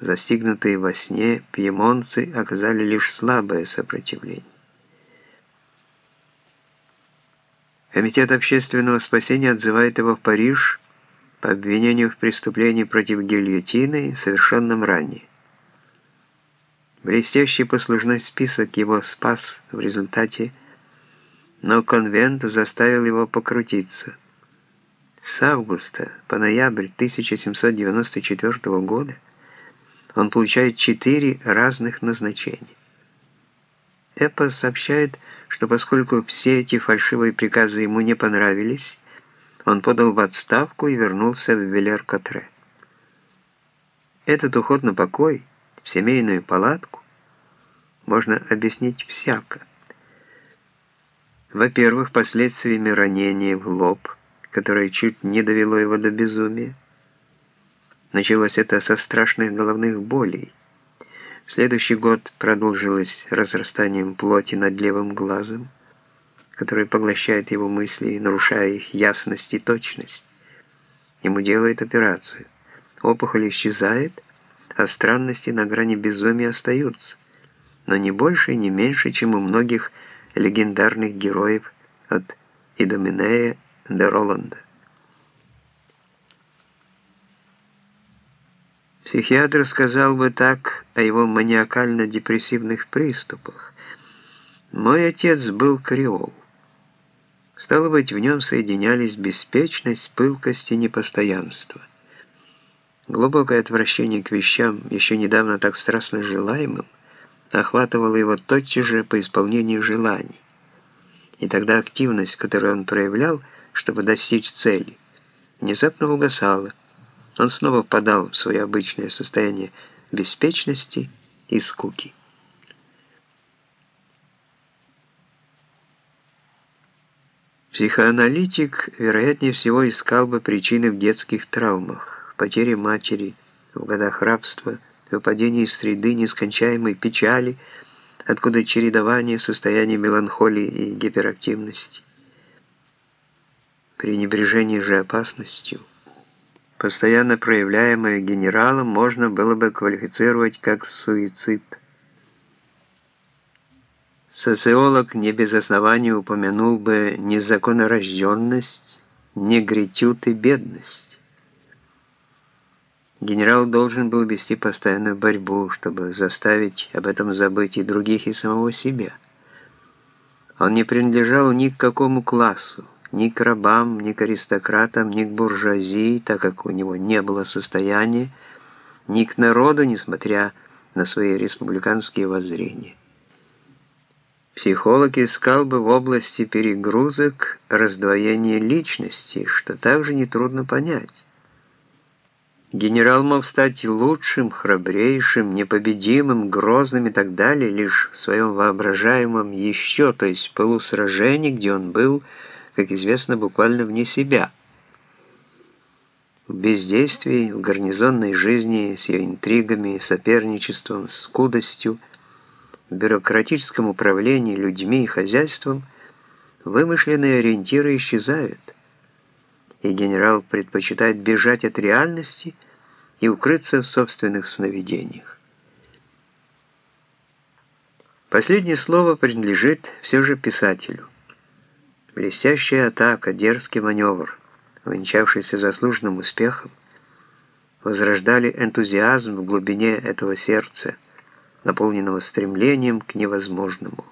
застигнутые во сне пьемонцы оказали лишь слабое сопротивление. Комитет общественного спасения отзывает его в Париж по обвинению в преступлении против гильотины, совершенном ранее. Блестящий послужной список его спас в результате, но конвент заставил его покрутиться. С августа по ноябрь 1794 года он получает четыре разных назначения. Эпос сообщает, что поскольку все эти фальшивые приказы ему не понравились, он подал в отставку и вернулся в Велер-Катре. Этот уход на покой, в семейную палатку, можно объяснить всяко. Во-первых, последствиями ранения в лоб, которое чуть не довело его до безумия. Началось это со страшных головных болей. Следующий год продолжилось разрастанием плоти над левым глазом, который поглощает его мысли, нарушая их ясность и точность. Ему делают операцию. Опухоль исчезает, а странности на грани безумия остаются, но не больше и не меньше, чем у многих легендарных героев от Идоминея до Роланда. Психиатр сказал бы так о его маниакально-депрессивных приступах. Мой отец был креол. Стало быть, в нем соединялись беспечность, пылкость и непостоянство. Глубокое отвращение к вещам, еще недавно так страстно желаемым, охватывало его тотчас же по исполнению желаний. И тогда активность, которую он проявлял, чтобы достичь цели, внезапно угасала, он снова впадал в свое обычное состояние беспечности и скуки. Психоаналитик, вероятнее всего, искал бы причины в детских травмах, в потере матери, в годах рабства, в выпадении из среды нескончаемой печали, откуда чередование состояния меланхолии и гиперактивности. Пренебрежение же опасностью – постоянно проявляемое генералом, можно было бы квалифицировать как суицид. Социолог не без основания упомянул бы незаконнорожденность, негритют и бедность. Генерал должен был вести постоянную борьбу, чтобы заставить об этом забыть и других, и самого себя. Он не принадлежал ни к какому классу, ни к рабам, ни к аристократам, ни к буржуазии, так как у него не было состояния, ни к народу, несмотря на свои республиканские воззрения. Психолог искал бы в области перегрузок раздвоение личности, что также нетрудно понять. Генерал мог стать лучшим, храбрейшим, непобедимым, грозным и так далее лишь в своем воображаемом еще, то есть полусражении, где он был – как известно, буквально вне себя. В бездействии, в гарнизонной жизни с ее интригами, соперничеством, скудостью, бюрократическом управлении людьми и хозяйством вымышленные ориентиры исчезают, и генерал предпочитает бежать от реальности и укрыться в собственных сновидениях. Последнее слово принадлежит все же писателю. Блестящая атака, дерзкий маневр, увенчавшийся заслуженным успехом, возрождали энтузиазм в глубине этого сердца, наполненного стремлением к невозможному.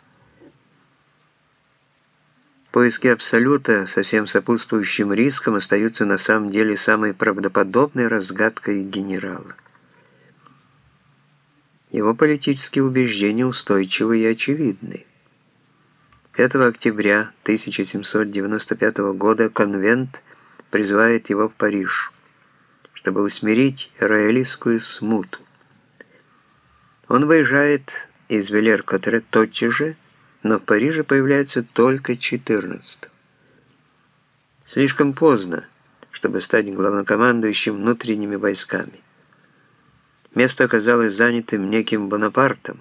Поиски Абсолюта со всем сопутствующим риском остаются на самом деле самой правдоподобной разгадкой генерала. Его политические убеждения устойчивы и очевидны. 5 октября 1795 года конвент призывает его в Париж, чтобы усмирить роялистскую смуту. Он выезжает из Велер-Котре тотчас же, но в Париже появляется только 14 Слишком поздно, чтобы стать главнокомандующим внутренними войсками. Место оказалось занятым неким Бонапартом,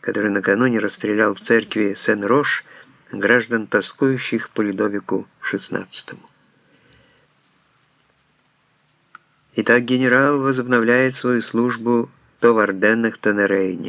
который накануне расстрелял в церкви Сен-Рош граждан, тоскующих по Людовику XVI. Итак, генерал возобновляет свою службу то в Орденнах, то на Рейне.